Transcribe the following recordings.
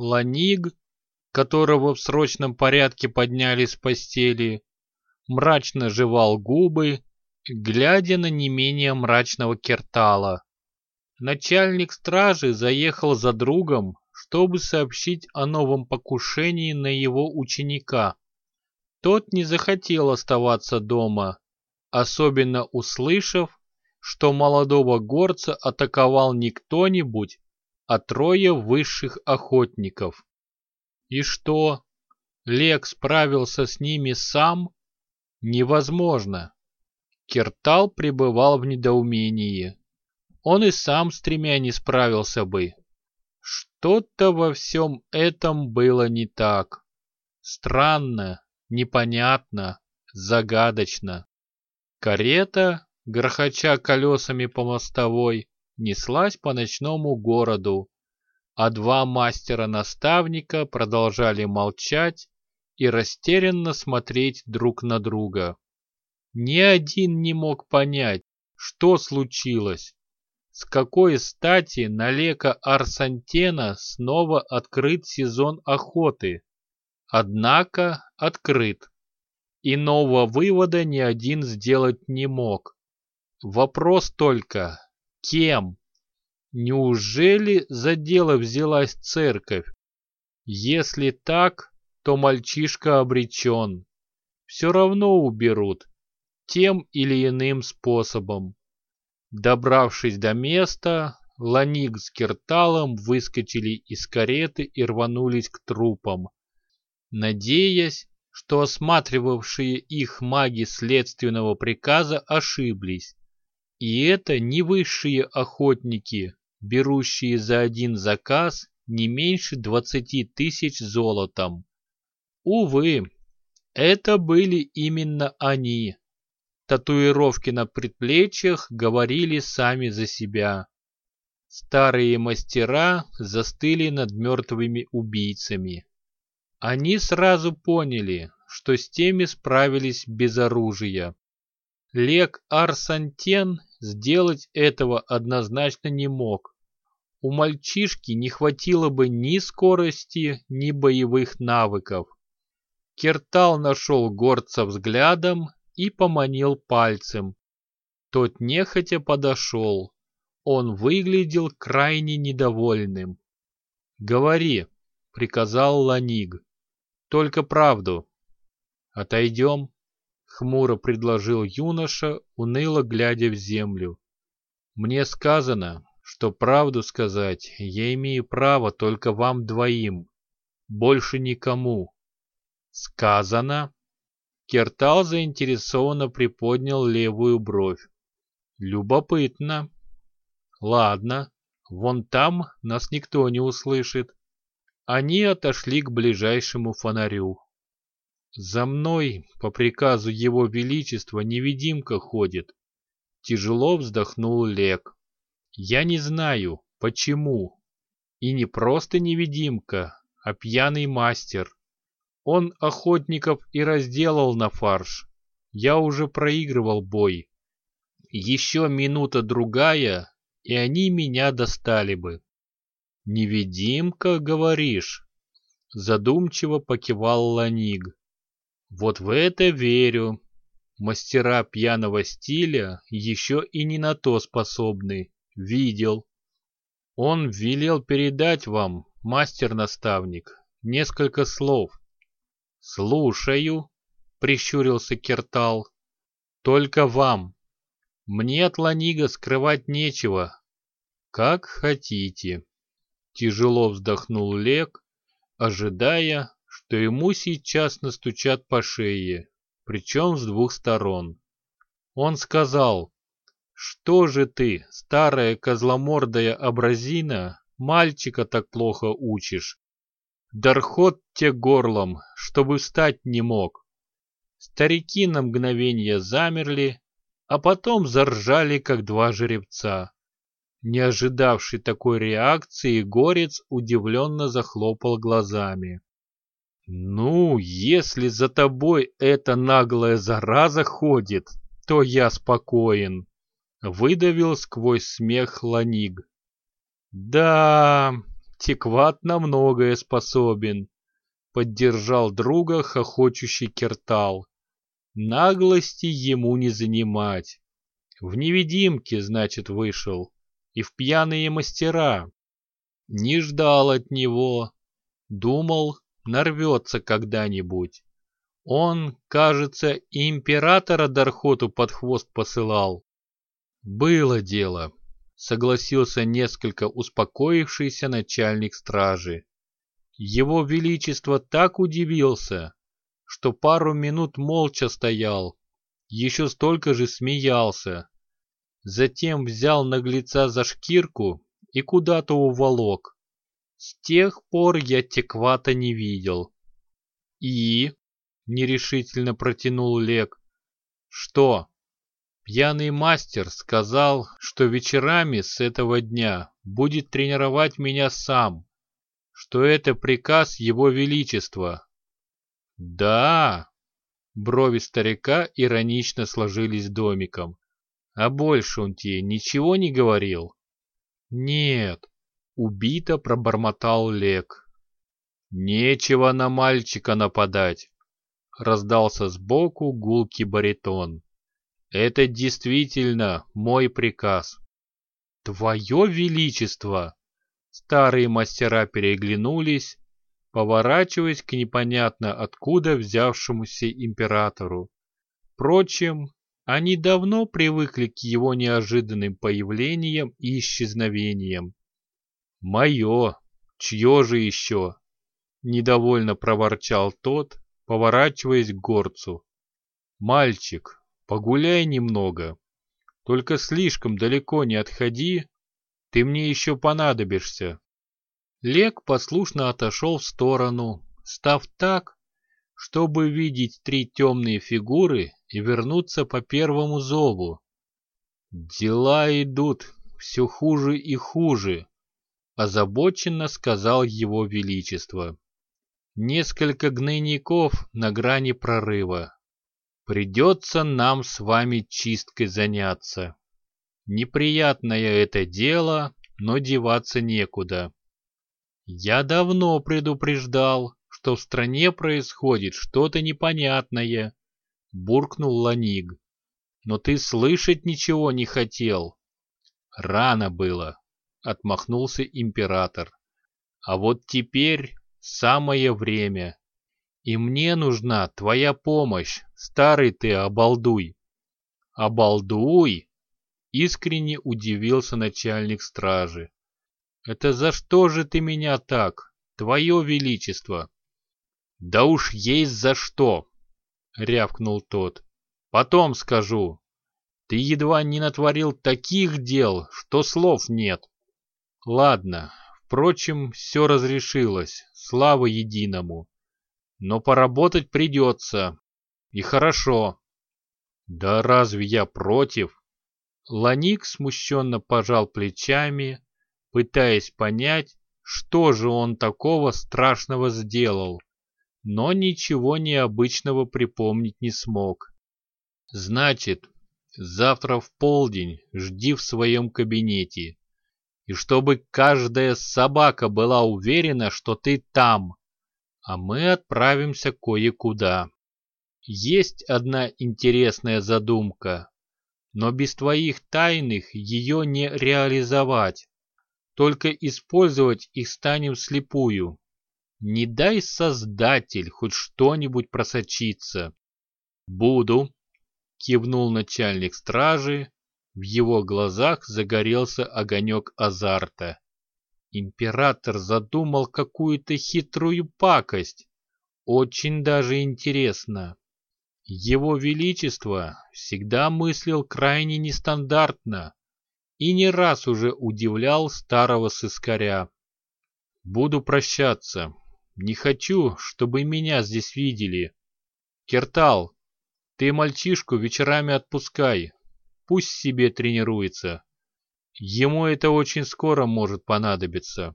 Ланиг, которого в срочном порядке подняли с постели, мрачно жевал губы, глядя на не менее мрачного Кертала. Начальник стражи заехал за другом, чтобы сообщить о новом покушении на его ученика. Тот не захотел оставаться дома, особенно услышав, что молодого горца атаковал не кто-нибудь, а трое высших охотников. И что, Лек справился с ними сам? Невозможно. Кертал пребывал в недоумении. Он и сам с тремя не справился бы. Что-то во всем этом было не так. Странно, непонятно, загадочно. Карета, грохоча колесами по мостовой, неслась по ночному городу, а два мастера-наставника продолжали молчать и растерянно смотреть друг на друга. Ни один не мог понять, что случилось, с какой стати на Лека Арсантена снова открыт сезон охоты. Однако открыт. Иного вывода ни один сделать не мог. Вопрос только, кем? Неужели за дело взялась церковь? Если так, то мальчишка обречен. Все равно уберут, тем или иным способом. Добравшись до места, Ланик с Кирталом выскочили из кареты и рванулись к трупам, надеясь, что осматривавшие их маги следственного приказа ошиблись. И это не высшие охотники, берущие за один заказ не меньше двадцати тысяч золотом. Увы, это были именно они. Татуировки на предплечьях говорили сами за себя. Старые мастера застыли над мертвыми убийцами. Они сразу поняли, что с теми справились без оружия. Лек Арсантен сделать этого однозначно не мог. У мальчишки не хватило бы ни скорости, ни боевых навыков. Кертал нашел горца взглядом и поманил пальцем. Тот нехотя подошел. Он выглядел крайне недовольным. «Говори», — приказал Ланиг. «Только правду». «Отойдем», — хмуро предложил юноша, уныло глядя в землю. «Мне сказано, что правду сказать я имею право только вам двоим, больше никому». «Сказано?» Кертал заинтересованно приподнял левую бровь. Любопытно. Ладно, вон там нас никто не услышит. Они отошли к ближайшему фонарю. За мной, по приказу его величества, невидимка ходит. Тяжело вздохнул Лек. Я не знаю, почему. И не просто невидимка, а пьяный мастер. Он охотников и разделал на фарш. Я уже проигрывал бой. Еще минута-другая, и они меня достали бы. «Невидимка, говоришь?» Задумчиво покивал Ланиг. «Вот в это верю. Мастера пьяного стиля еще и не на то способны. Видел. Он велел передать вам, мастер-наставник, несколько слов. «Слушаю», — прищурился Кертал. «Только вам. Мне от Ланига скрывать нечего. Как хотите». Тяжело вздохнул Лек, ожидая, что ему сейчас настучат по шее, причем с двух сторон. Он сказал, «Что же ты, старая козломордая абразина, мальчика так плохо учишь? Дархот те горлом, чтобы встать не мог. Старики на мгновение замерли, а потом заржали, как два жеребца. Не ожидавший такой реакции, горец удивленно захлопал глазами. «Ну, если за тобой эта наглая зараза ходит, то я спокоен», — выдавил сквозь смех Ланиг. «Да, Текват на многое способен, поддержал друга хохочущий Кертал. Наглости ему не занимать. В невидимке, значит, вышел. И в пьяные мастера. Не ждал от него. Думал, нарвется когда-нибудь. Он, кажется, императора Дархоту под хвост посылал. Было дело, согласился несколько успокоившийся начальник стражи. Его Величество так удивился, что пару минут молча стоял, еще столько же смеялся. Затем взял наглеца за шкирку и куда-то уволок. С тех пор я теквата не видел. И нерешительно протянул Лек. Что? Пьяный мастер сказал, что вечерами с этого дня будет тренировать меня сам, что это приказ его величества. Да, брови старика иронично сложились домиком. А больше он тебе ничего не говорил? Нет, убито пробормотал Лек. Нечего на мальчика нападать раздался сбоку гулкий баритон. «Это действительно мой приказ». «Твое Величество!» Старые мастера переглянулись, поворачиваясь к непонятно откуда взявшемуся императору. Впрочем, они давно привыкли к его неожиданным появлениям и исчезновениям. «Мое! Чье же еще?» — недовольно проворчал тот, поворачиваясь к горцу. «Мальчик, погуляй немного. Только слишком далеко не отходи, ты мне еще понадобишься». Лек послушно отошел в сторону, став так, чтобы видеть три темные фигуры и вернуться по первому зову. «Дела идут все хуже и хуже», — озабоченно сказал его величество. Несколько гнойников на грани прорыва. Придется нам с вами чисткой заняться. Неприятное это дело, но деваться некуда. Я давно предупреждал, что в стране происходит что-то непонятное, буркнул Ланиг. Но ты слышать ничего не хотел. Рано было, отмахнулся император. А вот теперь Самое время. И мне нужна твоя помощь, старый ты обалдуй. Обалдуй? Искренне удивился начальник стражи. Это за что же ты меня так, твое величество? Да уж есть за что, рявкнул тот. Потом скажу. Ты едва не натворил таких дел, что слов нет. Ладно, впрочем, все разрешилось слава единому. Но поработать придется. И хорошо. Да разве я против? Ланик смущенно пожал плечами, пытаясь понять, что же он такого страшного сделал, но ничего необычного припомнить не смог. Значит, завтра в полдень жди в своем кабинете и чтобы каждая собака была уверена, что ты там, а мы отправимся кое-куда. Есть одна интересная задумка, но без твоих тайных ее не реализовать, только использовать их станем слепую. Не дай Создатель хоть что-нибудь просочиться. Буду, кивнул начальник стражи, в его глазах загорелся огонек азарта. Император задумал какую-то хитрую пакость. Очень даже интересно. Его Величество всегда мыслил крайне нестандартно и не раз уже удивлял старого сыскаря. «Буду прощаться. Не хочу, чтобы меня здесь видели. Кертал, ты мальчишку вечерами отпускай, Пусть себе тренируется. Ему это очень скоро может понадобиться.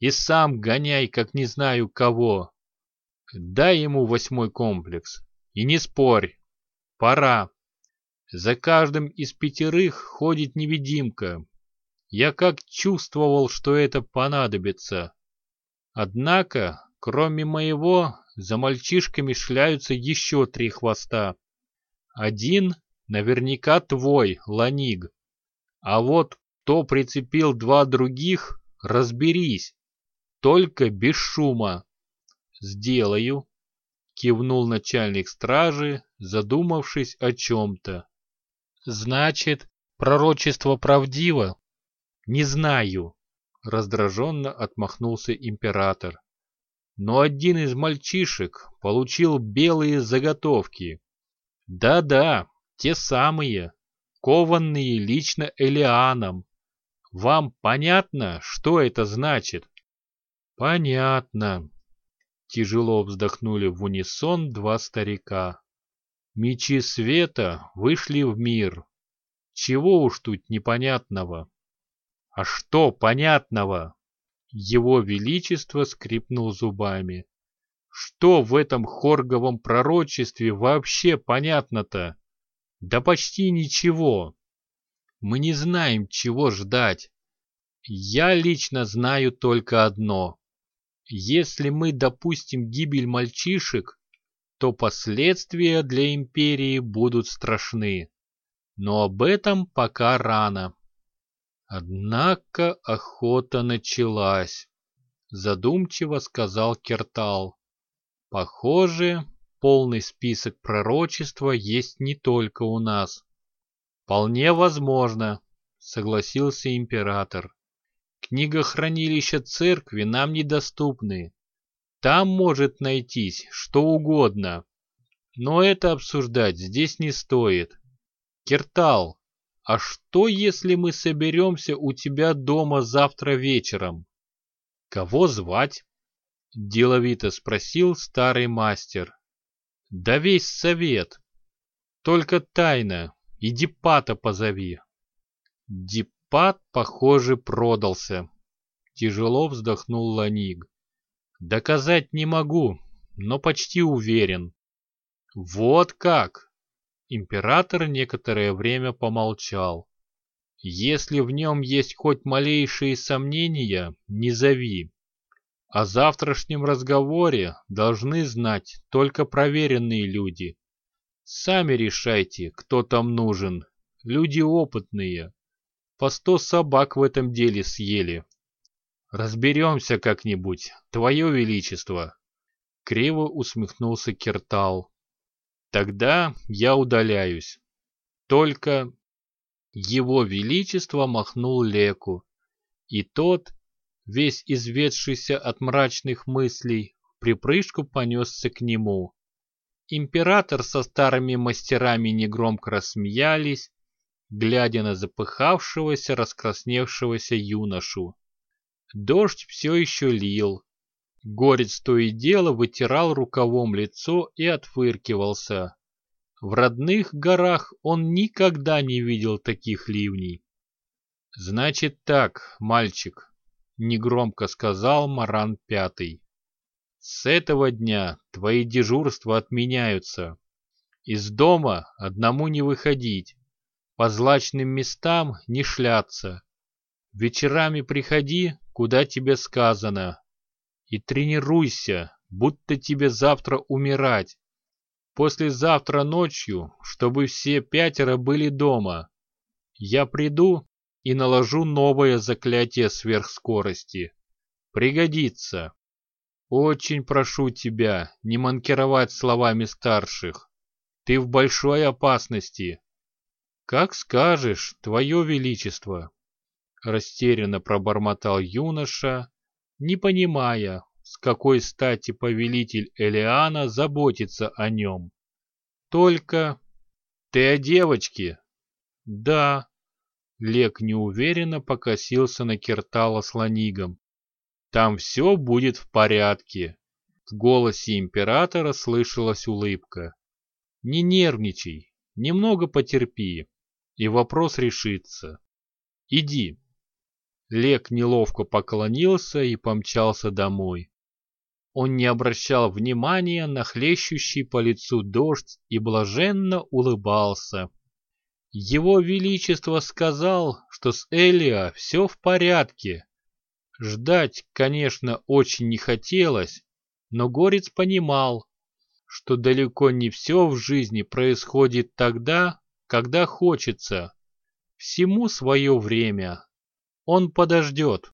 И сам гоняй, как не знаю кого. Дай ему восьмой комплекс. И не спорь. Пора. За каждым из пятерых ходит невидимка. Я как чувствовал, что это понадобится. Однако, кроме моего, за мальчишками шляются еще три хвоста. Один наверняка твой, Ланиг. А вот кто прицепил два других, разберись. Только без шума. Сделаю. Кивнул начальник стражи, задумавшись о чем-то. Значит, пророчество правдиво? Не знаю. Раздраженно отмахнулся император. Но один из мальчишек получил белые заготовки. Да-да, те самые, кованные лично Элианом. Вам понятно, что это значит? Понятно. Тяжело вздохнули в унисон два старика. Мечи света вышли в мир. Чего уж тут непонятного? А что понятного? Его Величество скрипнул зубами. Что в этом хорговом пророчестве вообще понятно-то? Да почти ничего. Мы не знаем, чего ждать. Я лично знаю только одно. Если мы допустим гибель мальчишек, то последствия для империи будут страшны. Но об этом пока рано. Однако охота началась, задумчиво сказал Кертал. Похоже, полный список пророчества есть не только у нас. Вполне возможно, согласился император. Книгохранилища церкви нам недоступны. Там может найтись что угодно. Но это обсуждать здесь не стоит. Кертал, а что если мы соберемся у тебя дома завтра вечером? Кого звать? Деловито спросил старый мастер. Да весь совет. Только тайна. И Дипата позови. Дипат, похоже, продался. Тяжело вздохнул Ланиг. Доказать не могу, но почти уверен. Вот как! Император некоторое время помолчал. Если в нем есть хоть малейшие сомнения, не зови. О завтрашнем разговоре должны знать только проверенные люди. Сами решайте, кто там нужен. Люди опытные. По сто собак в этом деле съели. Разберемся как-нибудь, твое величество. Криво усмехнулся Кертал. Тогда я удаляюсь. Только его величество махнул Леку, и тот, весь изведшийся от мрачных мыслей, в припрыжку понесся к нему. Император со старыми мастерами негромко рассмеялись, глядя на запыхавшегося, раскрасневшегося юношу. Дождь все еще лил. Горец то и дело вытирал рукавом лицо и отфыркивался. В родных горах он никогда не видел таких ливней. «Значит так, мальчик», — негромко сказал Маран Пятый. «С этого дня твои дежурства отменяются. Из дома одному не выходить, по злачным местам не шляться. Вечерами приходи, куда тебе сказано, и тренируйся, будто тебе завтра умирать. Послезавтра ночью, чтобы все пятеро были дома. Я приду и наложу новое заклятие сверхскорости. Пригодится. Очень прошу тебя не манкировать словами старших. Ты в большой опасности. Как скажешь, твое величество. Растерянно пробормотал юноша, не понимая, с какой стати повелитель Элиана заботится о нем. Только... Ты о девочке? Да, Лек неуверенно покосился на Киртала с Ланигом. «Там все будет в порядке». В голосе императора слышалась улыбка. «Не нервничай, немного потерпи, и вопрос решится. Иди». Лек неловко поклонился и помчался домой. Он не обращал внимания на хлещущий по лицу дождь и блаженно улыбался. Его Величество сказал, что с Элиа все в порядке. Ждать, конечно, очень не хотелось, но Горец понимал, что далеко не все в жизни происходит тогда, когда хочется. Всему свое время. Он подождет.